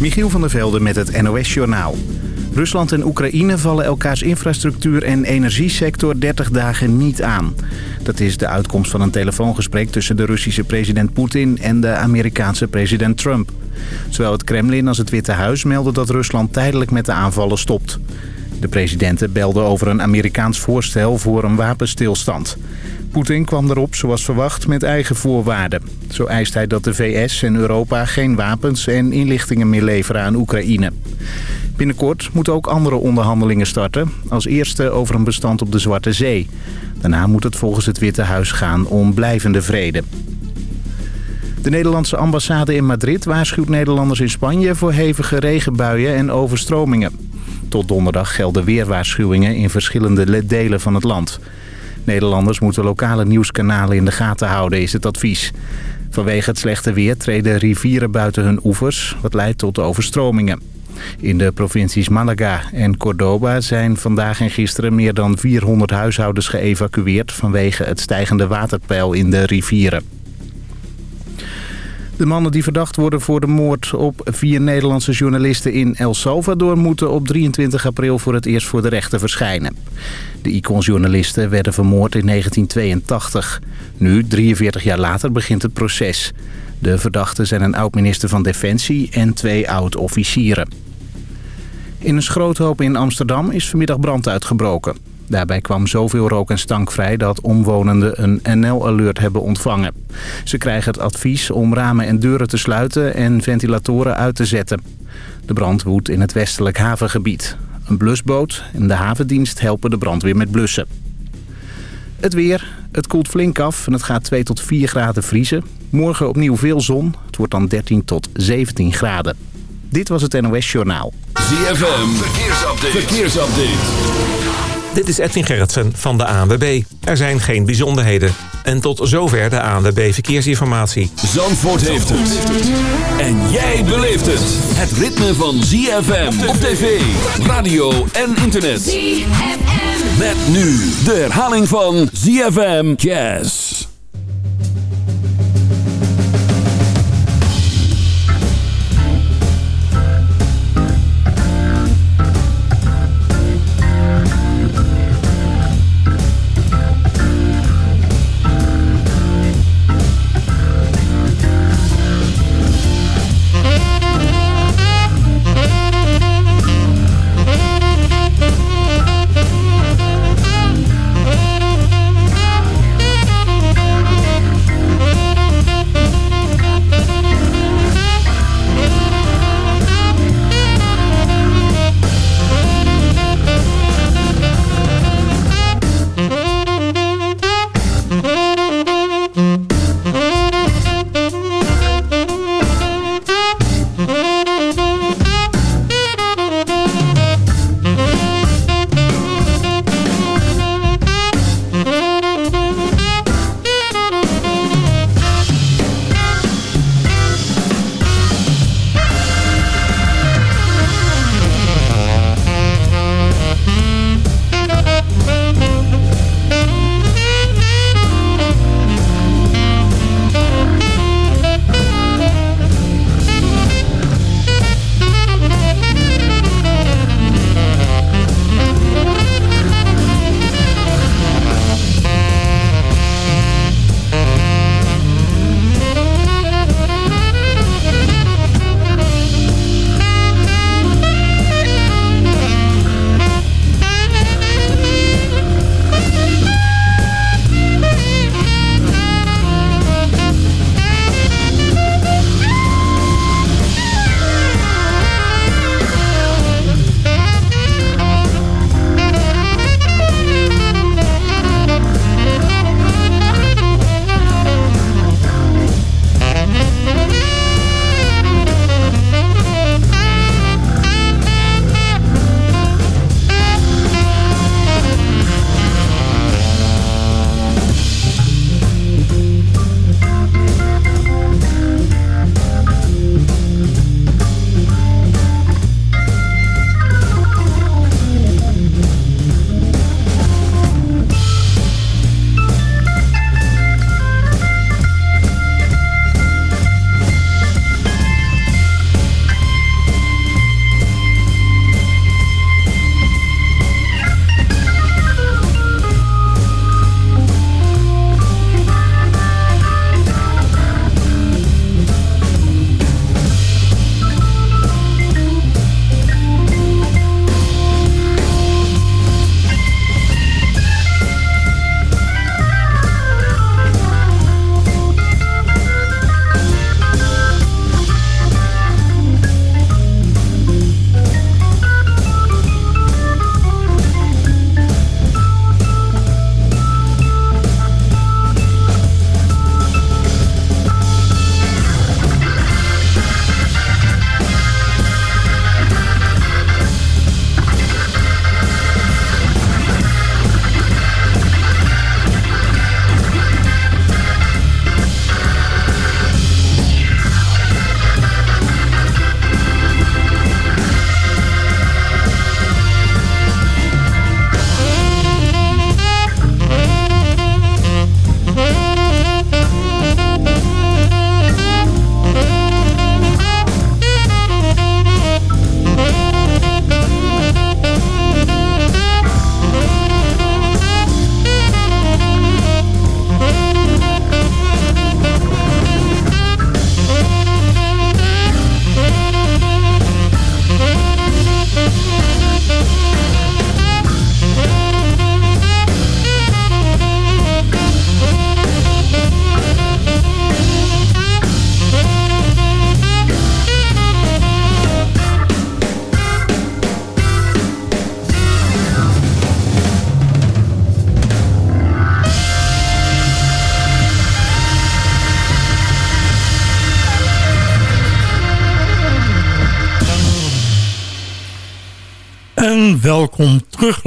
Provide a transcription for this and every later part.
Michiel van der Velde met het NOS-journaal. Rusland en Oekraïne vallen elkaars infrastructuur en energiesector 30 dagen niet aan. Dat is de uitkomst van een telefoongesprek tussen de Russische president Poetin en de Amerikaanse president Trump. Zowel het Kremlin als het Witte Huis melden dat Rusland tijdelijk met de aanvallen stopt. De presidenten belden over een Amerikaans voorstel voor een wapenstilstand. Poetin kwam erop, zoals verwacht, met eigen voorwaarden. Zo eist hij dat de VS en Europa geen wapens en inlichtingen meer leveren aan Oekraïne. Binnenkort moeten ook andere onderhandelingen starten. Als eerste over een bestand op de Zwarte Zee. Daarna moet het volgens het Witte Huis gaan om blijvende vrede. De Nederlandse ambassade in Madrid waarschuwt Nederlanders in Spanje voor hevige regenbuien en overstromingen. Tot donderdag gelden weerwaarschuwingen in verschillende delen van het land. Nederlanders moeten lokale nieuwskanalen in de gaten houden, is het advies. Vanwege het slechte weer treden rivieren buiten hun oevers, wat leidt tot overstromingen. In de provincies Malaga en Cordoba zijn vandaag en gisteren meer dan 400 huishoudens geëvacueerd vanwege het stijgende waterpeil in de rivieren. De mannen die verdacht worden voor de moord op vier Nederlandse journalisten in El Salvador... moeten op 23 april voor het eerst voor de rechter verschijnen. De iconjournalisten werden vermoord in 1982. Nu, 43 jaar later, begint het proces. De verdachten zijn een oud-minister van Defensie en twee oud-officieren. In een schroothoop in Amsterdam is vanmiddag brand uitgebroken. Daarbij kwam zoveel rook en stank vrij dat omwonenden een NL-alert hebben ontvangen. Ze krijgen het advies om ramen en deuren te sluiten en ventilatoren uit te zetten. De brand woedt in het westelijk havengebied. Een blusboot en de havendienst helpen de brandweer met blussen. Het weer. Het koelt flink af en het gaat 2 tot 4 graden vriezen. Morgen opnieuw veel zon. Het wordt dan 13 tot 17 graden. Dit was het NOS Journaal. ZFM. Verkeersupdate. Verkeersupdate. Dit is Edwin Gerritsen van de ANWB. Er zijn geen bijzonderheden. En tot zover de ANWB Verkeersinformatie. Zandvoort heeft het. En jij beleeft het. Het ritme van ZFM op tv, radio en internet. ZFM. Met nu de herhaling van ZFM Jazz.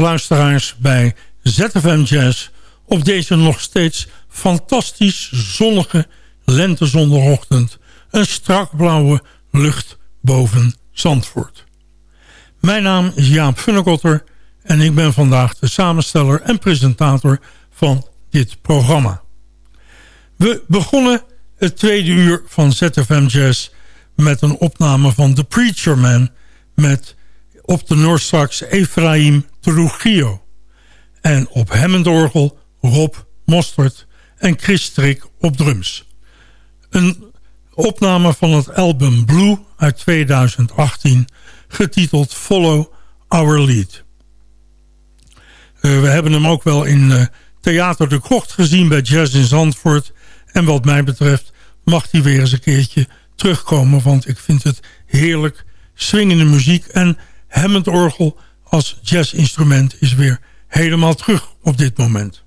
Luisteraars bij ZFM Jazz... op deze nog steeds fantastisch zonnige lentezonderochtend. Een strak blauwe lucht boven Zandvoort. Mijn naam is Jaap Funnekotter en ik ben vandaag de samensteller en presentator van dit programma. We begonnen het tweede uur van ZFM Jazz met een opname van The Preacher Man... met op de Noordsax Efraim Trujillo. En op Hammondorgel Rob Mostert en Chris Strik op drums. Een opname van het album Blue uit 2018... getiteld Follow Our Lead. Uh, we hebben hem ook wel in uh, Theater de Krocht gezien bij Jazz in Zandvoort... En wat mij betreft mag hij weer eens een keertje terugkomen. Want ik vind het heerlijk swingende muziek. En Hammond orgel als jazzinstrument is weer helemaal terug op dit moment.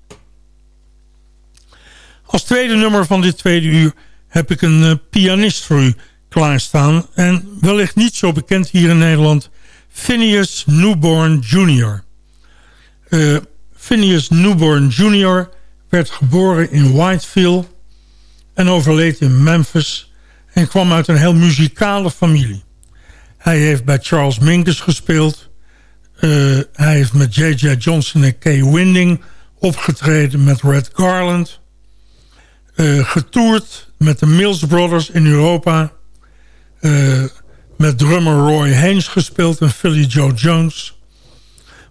Als tweede nummer van dit tweede uur heb ik een uh, pianist voor u klaarstaan. En wellicht niet zo bekend hier in Nederland. Phineas Newborn Jr. Uh, Phineas Newborn Jr. werd geboren in Whitefield en overleed in Memphis en kwam uit een heel muzikale familie. Hij heeft bij Charles Mingus gespeeld. Uh, hij heeft met J.J. Johnson en Kay Winding opgetreden met Red Garland. Uh, getoerd met de Mills Brothers in Europa. Uh, met drummer Roy Haynes gespeeld en Philly Joe Jones.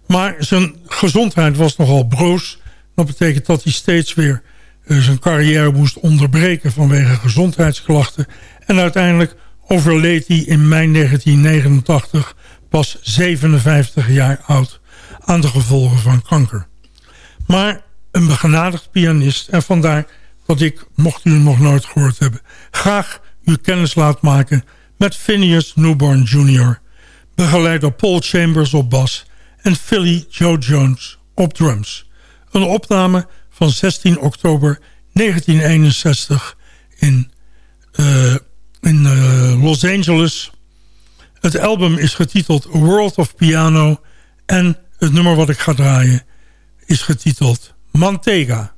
Maar zijn gezondheid was nogal broos. Dat betekent dat hij steeds weer zijn carrière moest onderbreken vanwege gezondheidsklachten. En uiteindelijk overleed hij in mei 1989 pas 57 jaar oud aan de gevolgen van kanker. Maar een begenadigd pianist en vandaar dat ik, mocht u hem nog nooit gehoord hebben... graag uw kennis laat maken met Phineas Newborn Jr. Begeleid door Paul Chambers op bas en Philly Joe Jones op drums. Een opname van 16 oktober 1961 in, uh, in uh, Los Angeles. Het album is getiteld World of Piano en het nummer wat ik ga draaien is getiteld Mantega.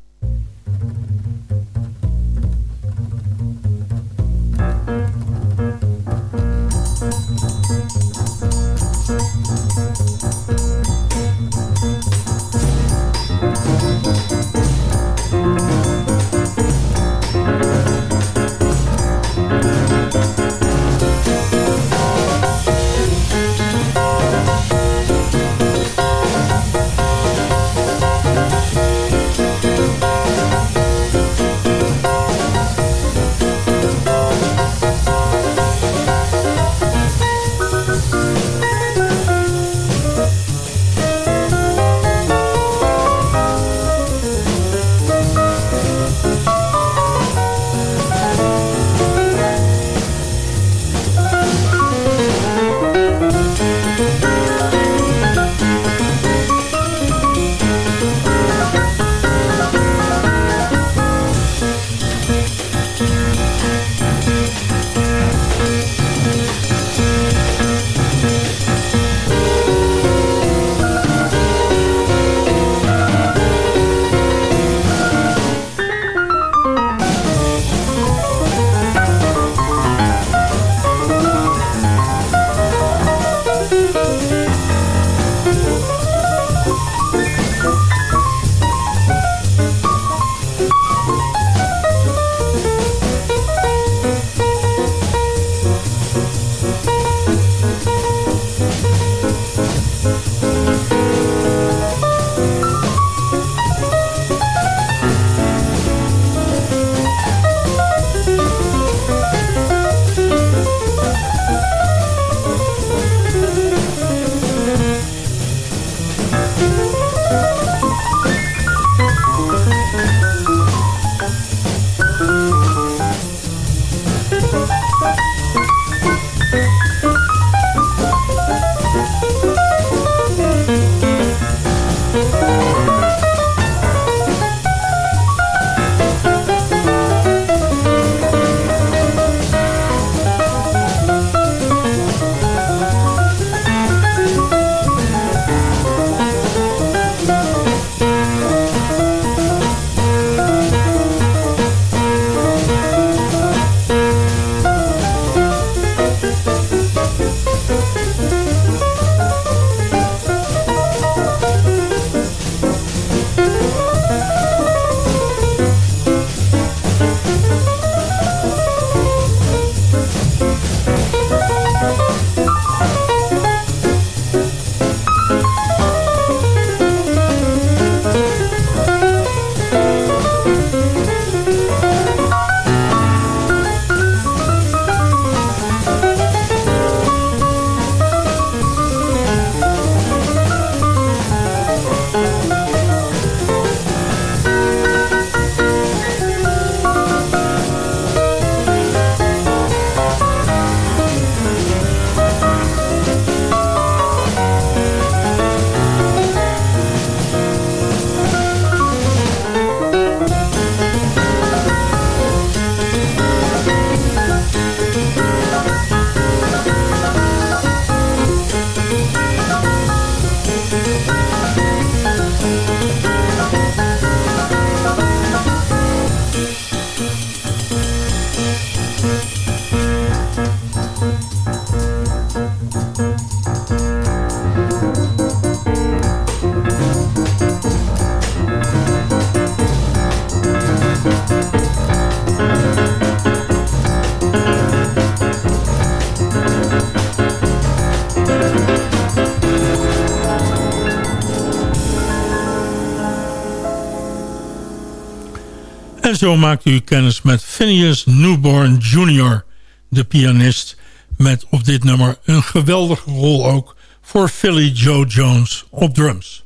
Zo maakt u kennis met Phineas Newborn Jr., de pianist... met op dit nummer een geweldige rol ook voor Philly Joe Jones op drums.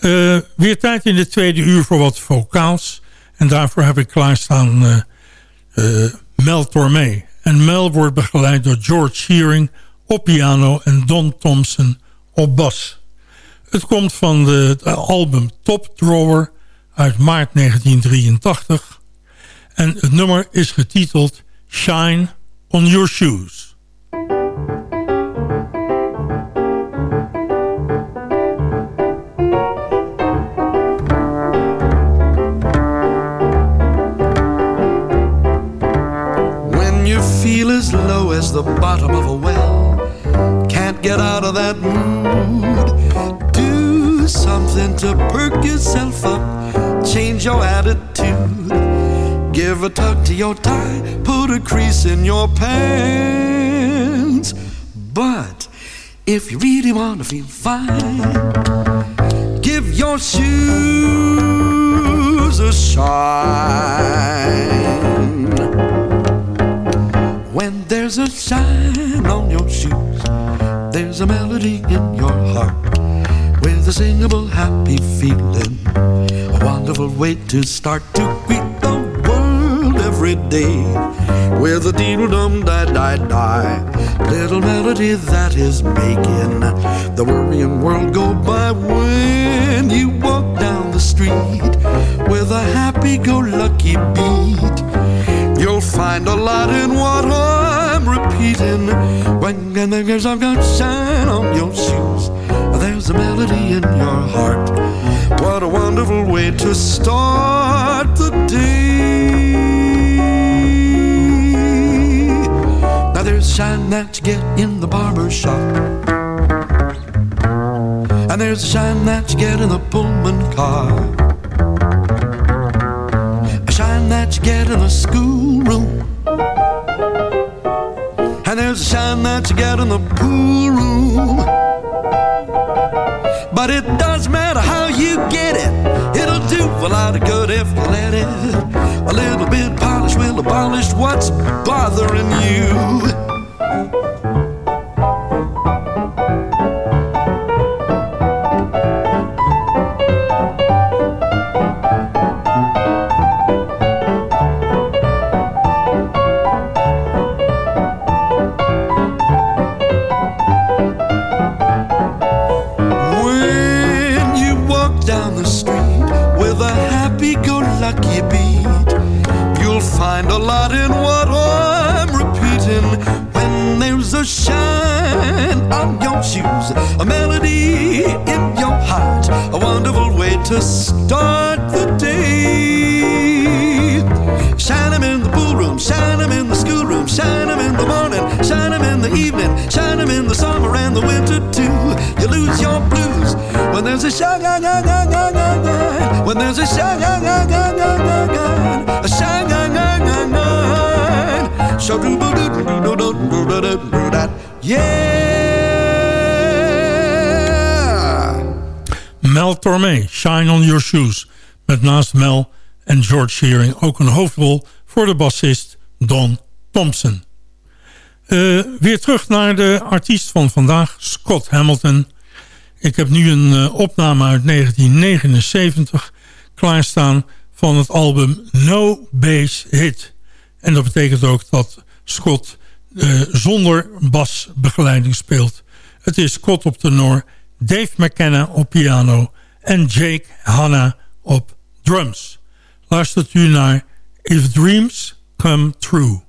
Uh, weer tijd in de tweede uur voor wat vocaals. En daarvoor heb ik klaarstaan uh, Mel Tormé. En Mel wordt begeleid door George Shearing op piano en Don Thompson op bas. Het komt van de, het album Top Drawer uit maart 1983. En het nummer is getiteld Shine on Your Shoes. feel as low as the bottom of a well. Can't get out of that mood. Something to perk yourself up. Change your attitude. Give a tug to your tie. Put a crease in your pants. But if you really want to feel fine, give your shoes a shine. When there's a shine on your shoes, there's a melody in your heart a singable, happy feeling. A wonderful way to start to greet the world every day with a dee dum die die die little melody that is making the worrying world go by when you walk down the street with a happy go lucky beat You'll find a lot in what I'm repeating. When the there's a good shine on your shoes, there's a melody in your heart. What a wonderful way to start the day. Now there's shine that you get in the barber shop. And there's a shine that you get in the Pullman car A shine that you get in the schoolroom. And there's a shine that you get in the pool room. But it doesn't matter how you get it, it'll do a lot of good if you let it. A little bit polished will abolish what's bothering you. lucky beat. You'll find a lot in what I'm repeating. When there's a shine on your shoes, a melody in your heart, a wonderful way to start the day. Shine in the pool room, shine them in the schoolroom, shine them in the morning, shine them in the evening, shine them in the summer and the winter too. You lose your blues when there's a shine, when there's a shine, a shine, yeah. Mel Tormé, Shine on Your Shoes. Met naast Mel en George Shearing ook een hoofdrol voor de bassist Don Thompson. Uh, weer terug naar de artiest van vandaag, Scott Hamilton. Ik heb nu een uh, opname uit 1979 klaarstaan van het album No Bass Hit. En dat betekent ook dat Scott uh, zonder basbegeleiding speelt. Het is Scott op tenor Dave McKenna op piano en Jake Hanna op drums. Luistert u naar If Dreams Come True.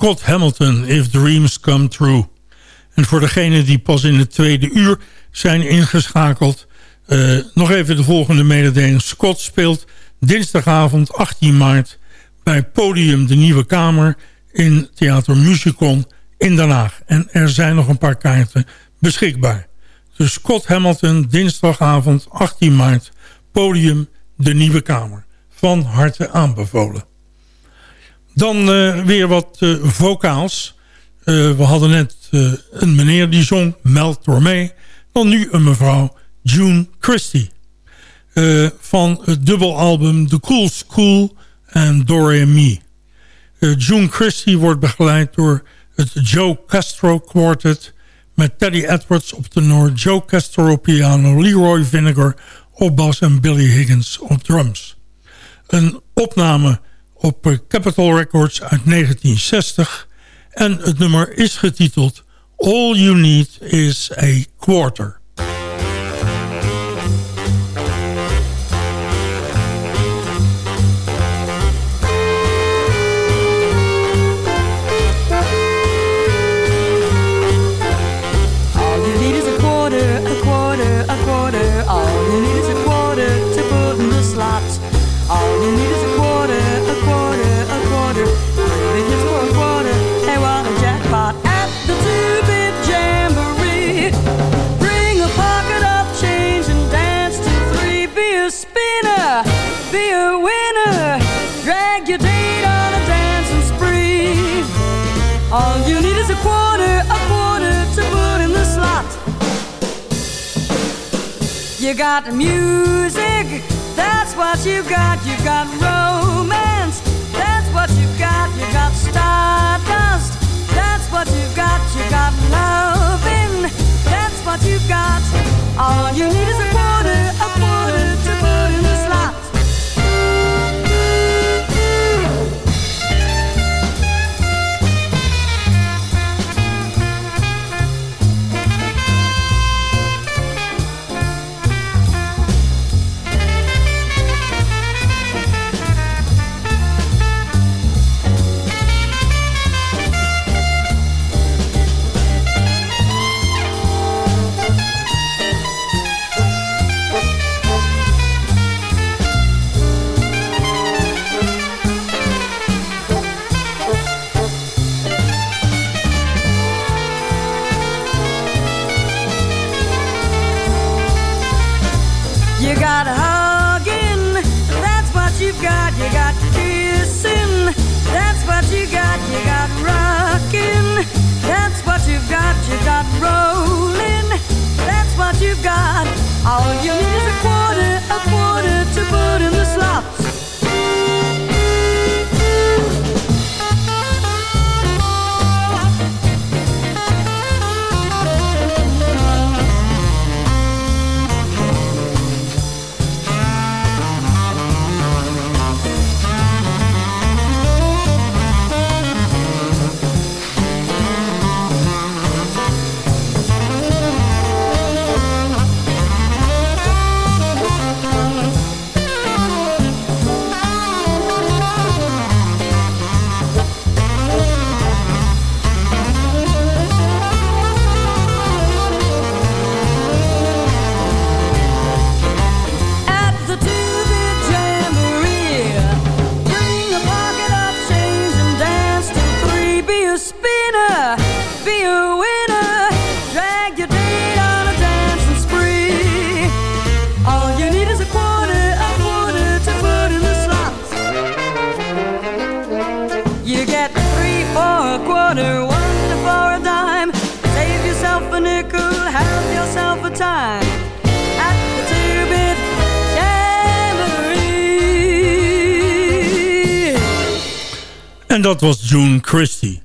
Scott Hamilton, If Dreams Come True. En voor degenen die pas in het tweede uur zijn ingeschakeld... Uh, nog even de volgende mededeling. Scott speelt dinsdagavond 18 maart... bij Podium de Nieuwe Kamer in Theater Musicon in Den Haag. En er zijn nog een paar kaarten beschikbaar. Dus Scott Hamilton, dinsdagavond 18 maart... Podium de Nieuwe Kamer. Van harte aanbevolen. Dan uh, weer wat uh, vocaals. Uh, we hadden net een meneer die zong, Mel Tormé. Dan nu een mevrouw, June Christie. van het dubbelalbum The Cool School en Dore Me. June Christie wordt begeleid door het Joe Castro Quartet... met Teddy Edwards op tenor, Joe Castro piano... Leroy Vinegar op bas en Billy Higgins op drums. Een opname op Capitol Records uit 1960. En het nummer is getiteld All You Need Is a Quarter. you got music, that's what you got. You got romance, that's what you got. You got stardust, that's what you got. You got loving, that's what you got. All you need is a quarter, a quarter, to put in quarter, one a dime. Save yourself a nickel, have yourself a time. At the two-bit jamboree. En dat was June Christie.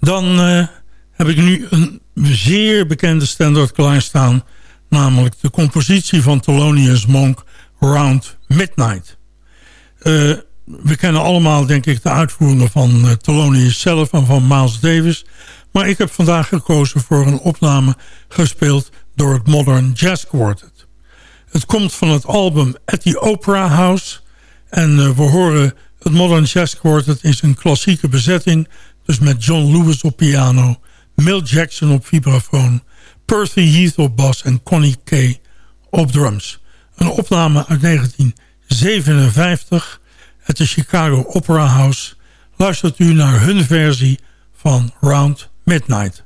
Dan eh, heb ik nu een zeer bekende standaard klaarstaan. Namelijk de compositie van Thelonious Monk Round Midnight. Eh, we kennen allemaal denk ik de uitvoeringen van uh, Thelonious zelf en van Miles Davis. Maar ik heb vandaag gekozen voor een opname gespeeld door het Modern Jazz Quartet. Het komt van het album At the Opera House. En eh, we horen het Modern Jazz Quartet in zijn klassieke bezetting. Dus met John Lewis op piano, Mill Jackson op vibrafoon... Percy Heath op bas en Connie Kay op drums. Een opname uit 1957 uit de Chicago Opera House. Luistert u naar hun versie van Round Midnight.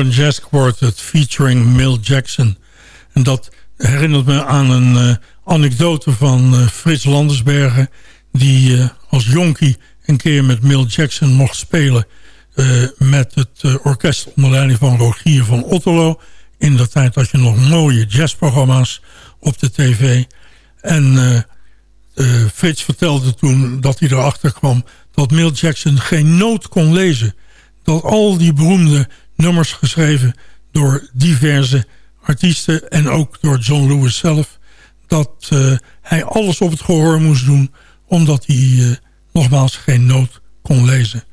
Modern Jazz Quartet featuring Mill Jackson. En dat herinnert me aan een uh, anekdote van uh, Frits Landersbergen... die uh, als jonkie een keer met Mill Jackson mocht spelen... met het orkest onder leiding van Rogier van Otterlo. In de tijd had je nog mooie jazzprogramma's op de tv. En Frits vertelde toen dat hij erachter kwam... dat Mill Jackson geen noot kon lezen dat al die beroemde nummers geschreven door diverse artiesten en ook door John Lewis zelf, dat uh, hij alles op het gehoor moest doen, omdat hij uh, nogmaals geen noot kon lezen.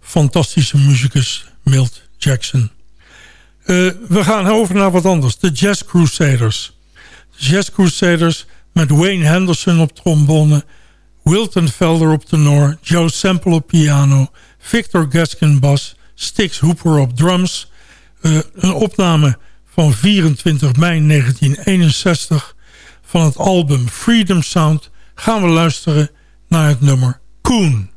Fantastische muzikus Milt Jackson. Uh, we gaan over naar wat anders. De Jazz Crusaders. De Jazz Crusaders met Wayne Henderson op trombone... Wilton Felder op tenor... Joe Sample op piano... Victor Gaskin bas... Stix Hooper op drums. Uh, een opname van 24 mei 1961 van het album Freedom Sound gaan we luisteren naar het nummer Coon.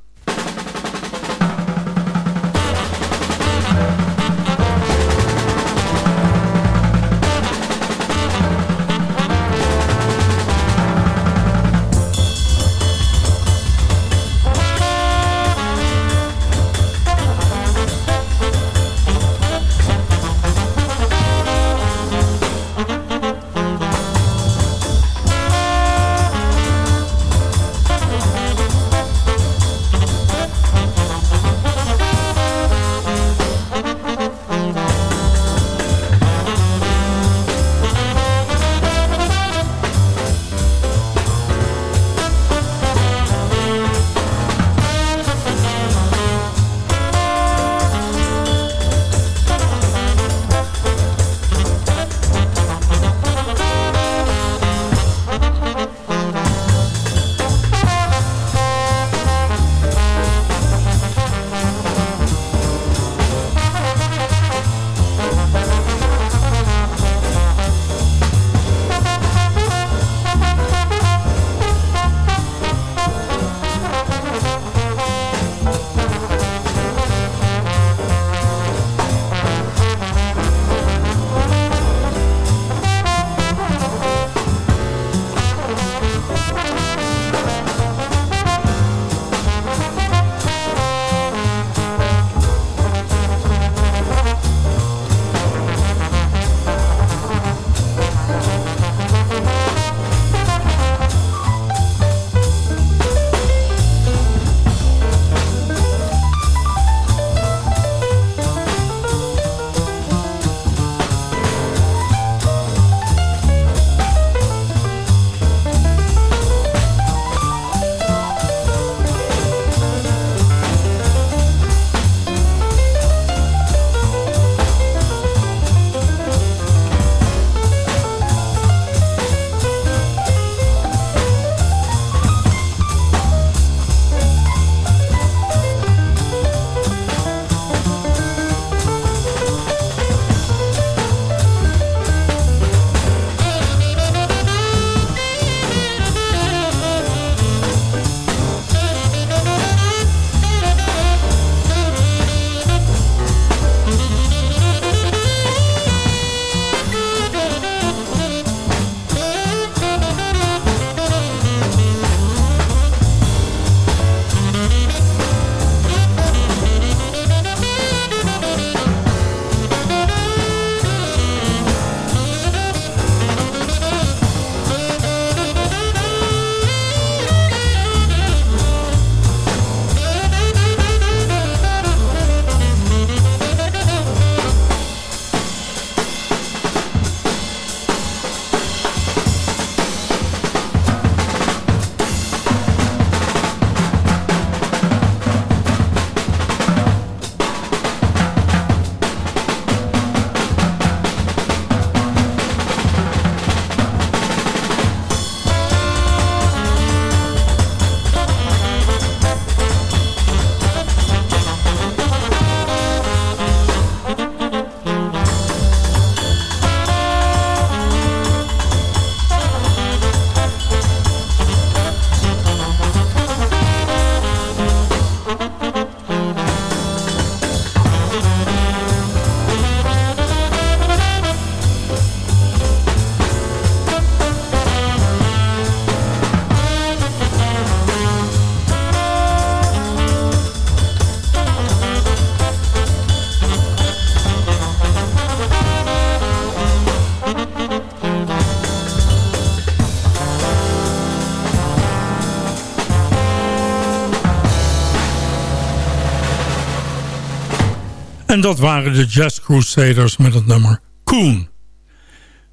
En dat waren de Jazz Crusaders met het nummer Coon.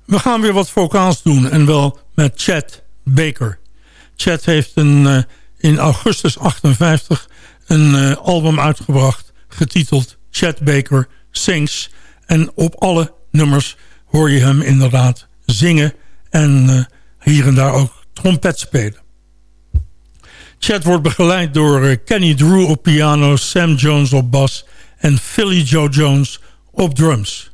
We gaan weer wat vocaals doen en wel met Chad Baker. Chad heeft uh, in augustus 58 een uh, album uitgebracht getiteld Chad Baker Sings. En op alle nummers hoor je hem inderdaad zingen en uh, hier en daar ook trompet spelen. Chad wordt begeleid door Kenny Drew op piano, Sam Jones op bas en Philly Joe Jones op drums.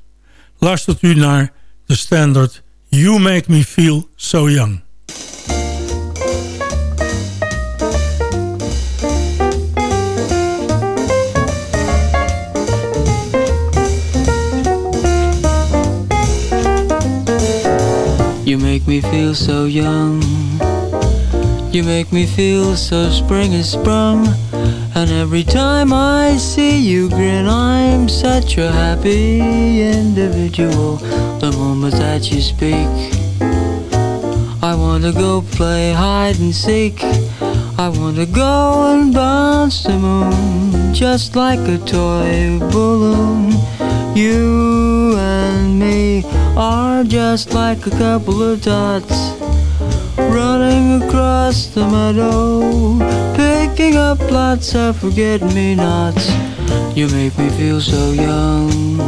Luistert u naar de standard You Make Me Feel So Young. You make me feel so young You make me feel so spring is sprung. And every time I see you grin I'm such a happy individual. The moment that you speak I wanna go play hide and seek. I wanna go and bounce the moon Just like a toy balloon. You and me are just like a couple of dots running across the meadow, picking up lots of forget-me-nots. You make me feel so young.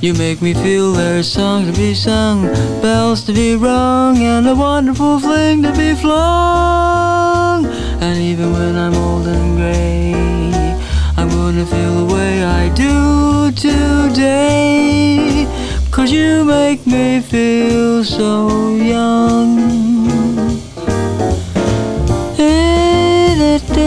You make me feel there's songs to be sung, bells to be rung, and a wonderful fling to be flung. And even when I'm old and gray, I'm gonna feel the way I do today. Cause you make me feel so young. Songs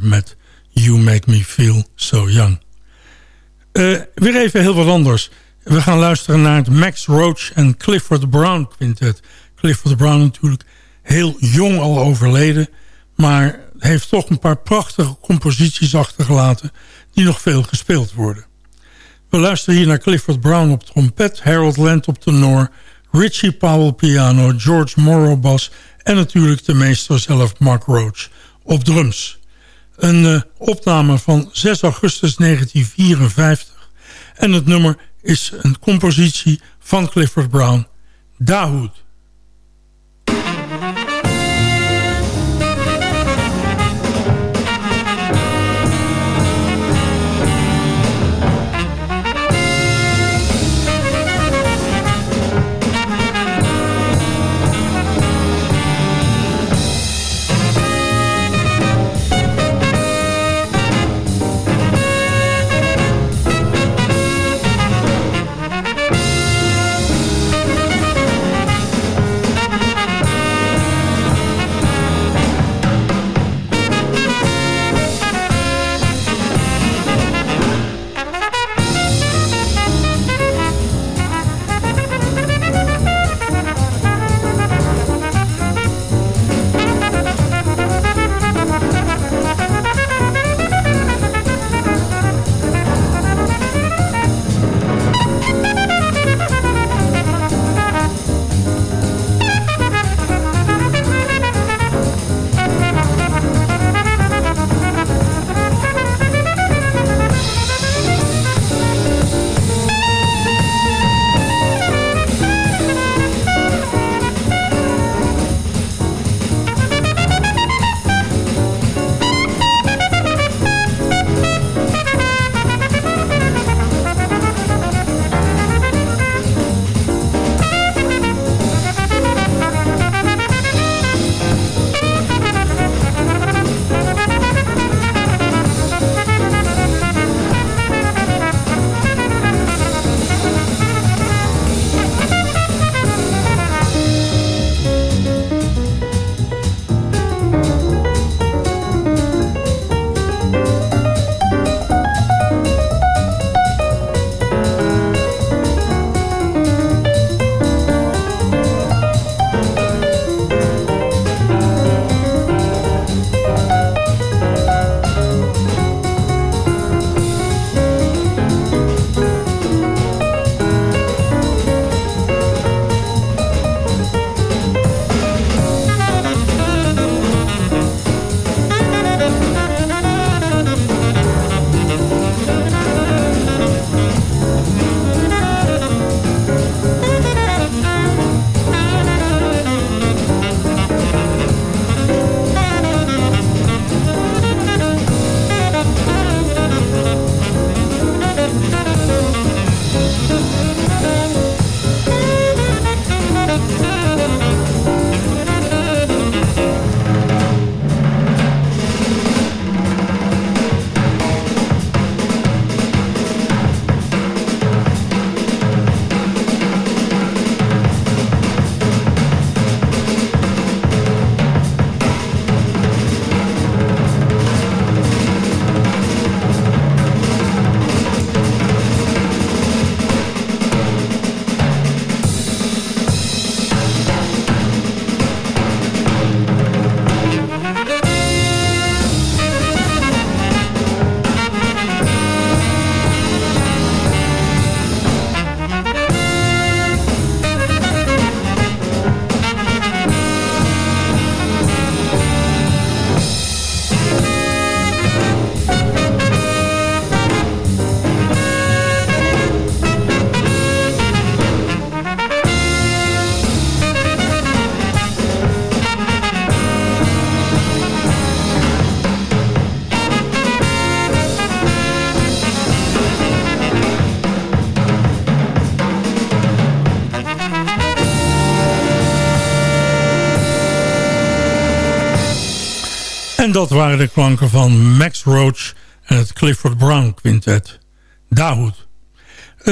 Met You Make Me Feel So Young. Uh, weer even heel wat anders. We gaan luisteren naar het Max Roach en Clifford Brown quintet. Clifford Brown natuurlijk heel jong al overleden... maar heeft toch een paar prachtige composities achtergelaten... die nog veel gespeeld worden. We luisteren hier naar Clifford Brown op trompet... Harold Land op tenor... Richie Powell piano, George Morrow bas en natuurlijk de meester zelf, Mark Roach, op drums. Een uh, opname van 6 augustus 1954. En het nummer is een compositie van Clifford Brown, Dahoud. Dat waren de klanken van Max Roach en het Clifford Brown Quintet. Dahoud. Uh,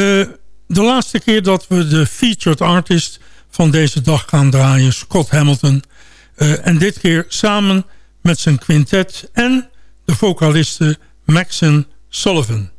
de laatste keer dat we de featured artist van deze dag gaan draaien, Scott Hamilton. Uh, en dit keer samen met zijn quintet en de vocaliste Maxon Sullivan.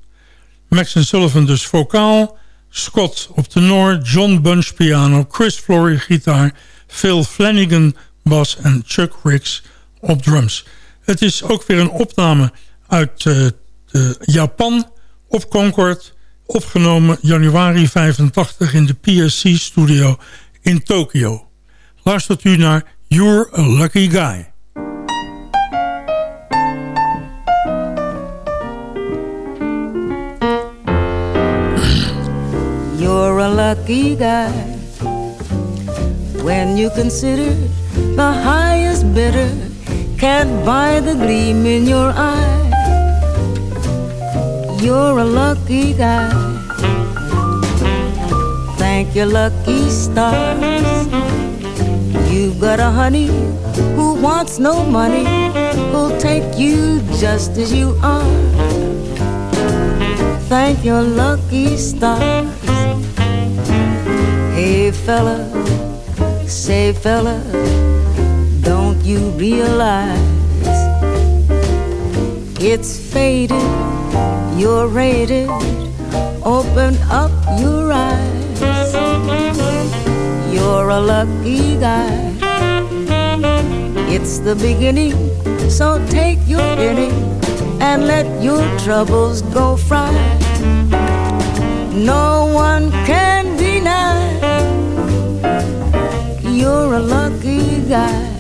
Maxon Sullivan dus vocaal, Scott op tenor, John Bunch piano, Chris Flory gitaar, Phil Flanagan bas en Chuck Ricks op drums. Het is ook weer een opname uit uh, Japan op Concord. Opgenomen januari 85 in de PSC studio in Tokio. Luistert u naar You're a Lucky Guy. You're a lucky guy when you consider the highest bidder can't buy the gleam in your eye. You're a lucky guy. Thank your lucky stars. You've got a honey who wants no money, who'll take you just as you are. Thank your lucky stars. Hey fella, say fella, don't you realize it's faded? You're rated. Open up your eyes. You're a lucky guy. It's the beginning, so take your inning and let your troubles go fry. No one can deny you're a lucky guy.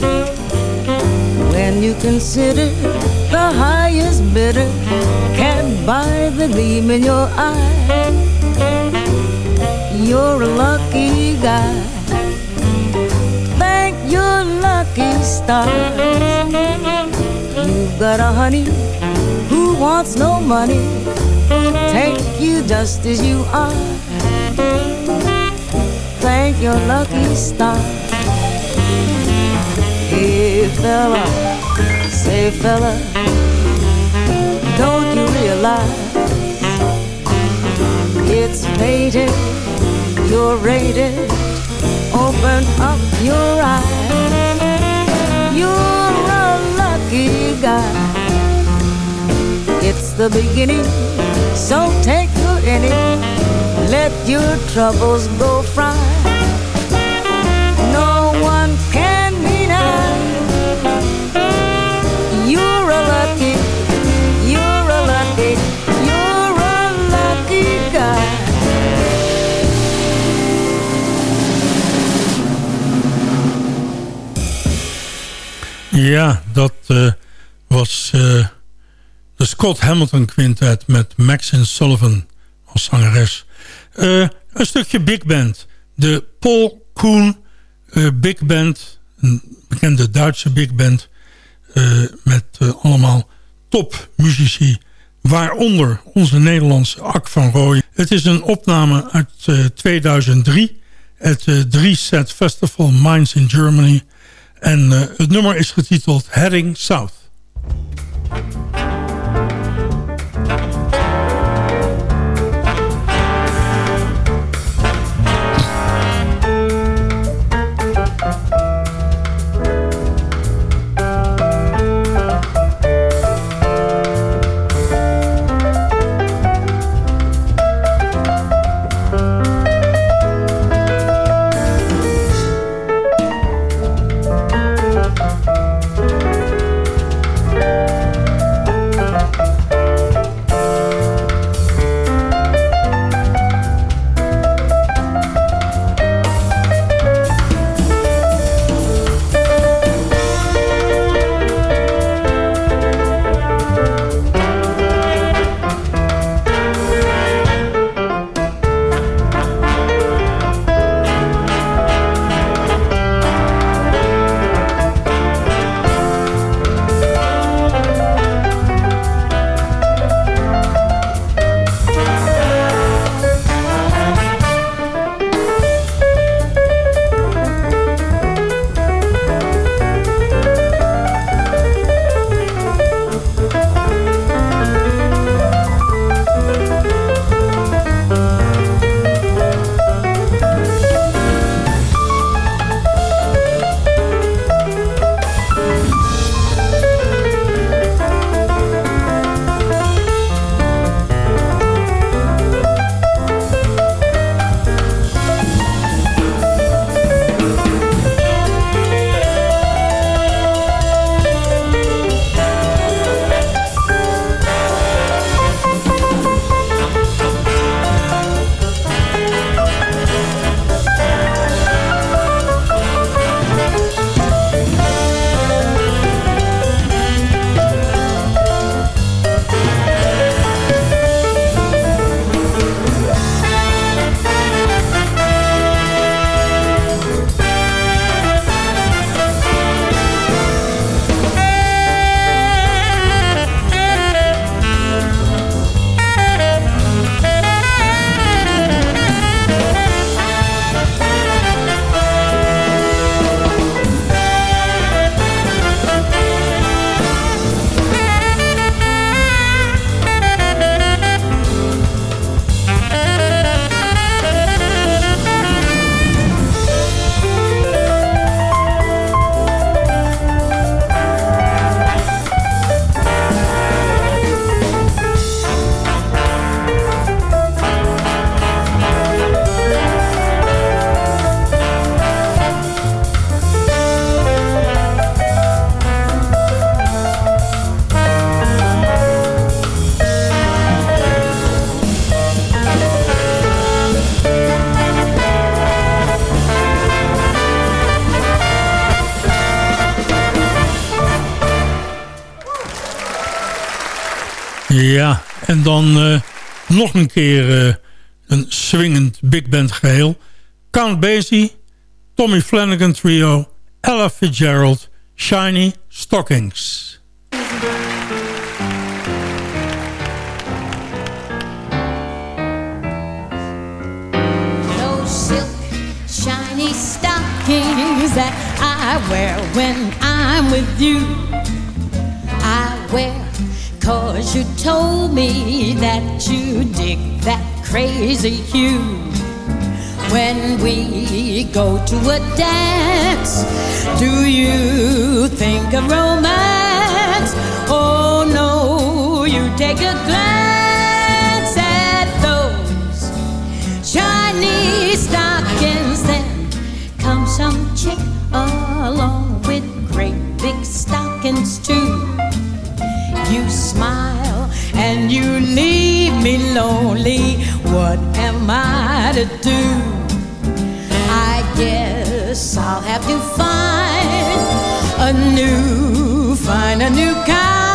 When you consider the highest bidder can't buy the gleam in your eye, you're a lucky guy. Thank your lucky stars. You've got a honey who wants no money. Take you just as you are. Thank your lucky stars. Say, fella, say, fella, don't you realize it's painted, You're rated. Open up your eyes. You're a lucky guy. It's the beginning, so take your inning. Let your troubles go fry. Ja, dat uh, was uh, de Scott Hamilton Quintet met Maxine Sullivan als zangeres. Uh, een stukje big band. De Paul Koen Big Band. Een bekende Duitse big band. Met allemaal topmuzici. Waaronder onze Nederlandse Ak van Rooij. Het is een opname uit 2003. Het 3-set Festival Minds in Germany. En het nummer is getiteld Heading South. Dan uh, nog een keer uh, een swingend big band geheel. Count Basie, Tommy Flanagan Trio, Ella Fitzgerald, Shiny Stockings. stockings that I wear when I'm with you. I wear cause you told me that you dig that crazy hue. When we go to a dance, do you think of romance? Oh no, you take a glance at those shiny stockings, then come some chick along with great big stockings too. You smile and you leave me lonely. What am I to do? I guess I'll have to find a new, find a new kind,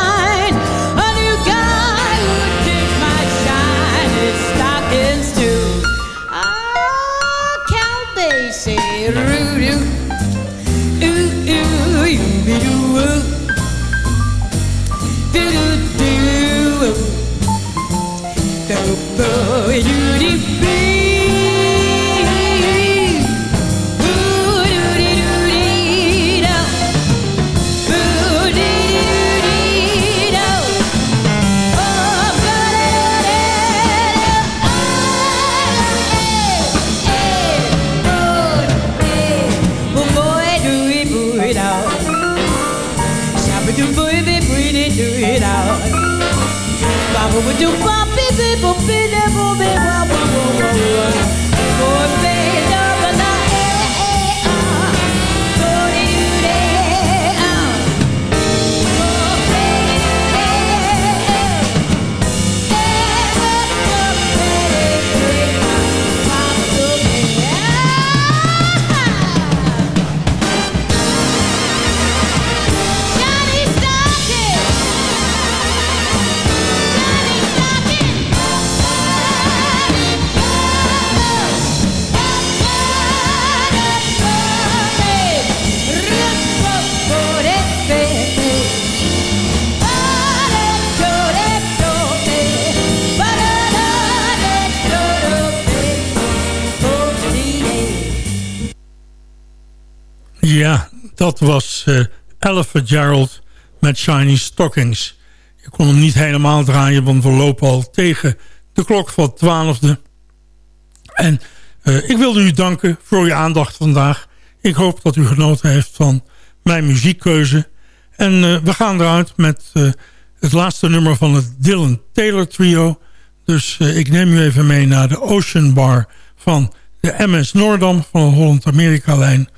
do dat was uh, Ella Gerald met Shiny Stockings. Ik kon hem niet helemaal draaien, want we lopen al tegen de klok van twaalfde. En uh, ik wilde u danken voor uw aandacht vandaag. Ik hoop dat u genoten heeft van mijn muziekkeuze. En uh, we gaan eruit met uh, het laatste nummer van het Dylan Taylor Trio. Dus ik neem u even mee naar de Ocean Bar van de MS Noordam van de Holland-Amerika-lijn.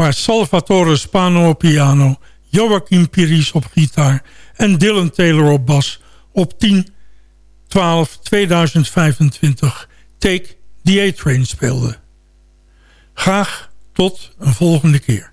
Waar Salvatore Spano op piano, Joachim Piris op gitaar en Dylan Taylor op bas op 10, 12, 2025 Take the A-Train speelde. Graag tot een volgende keer.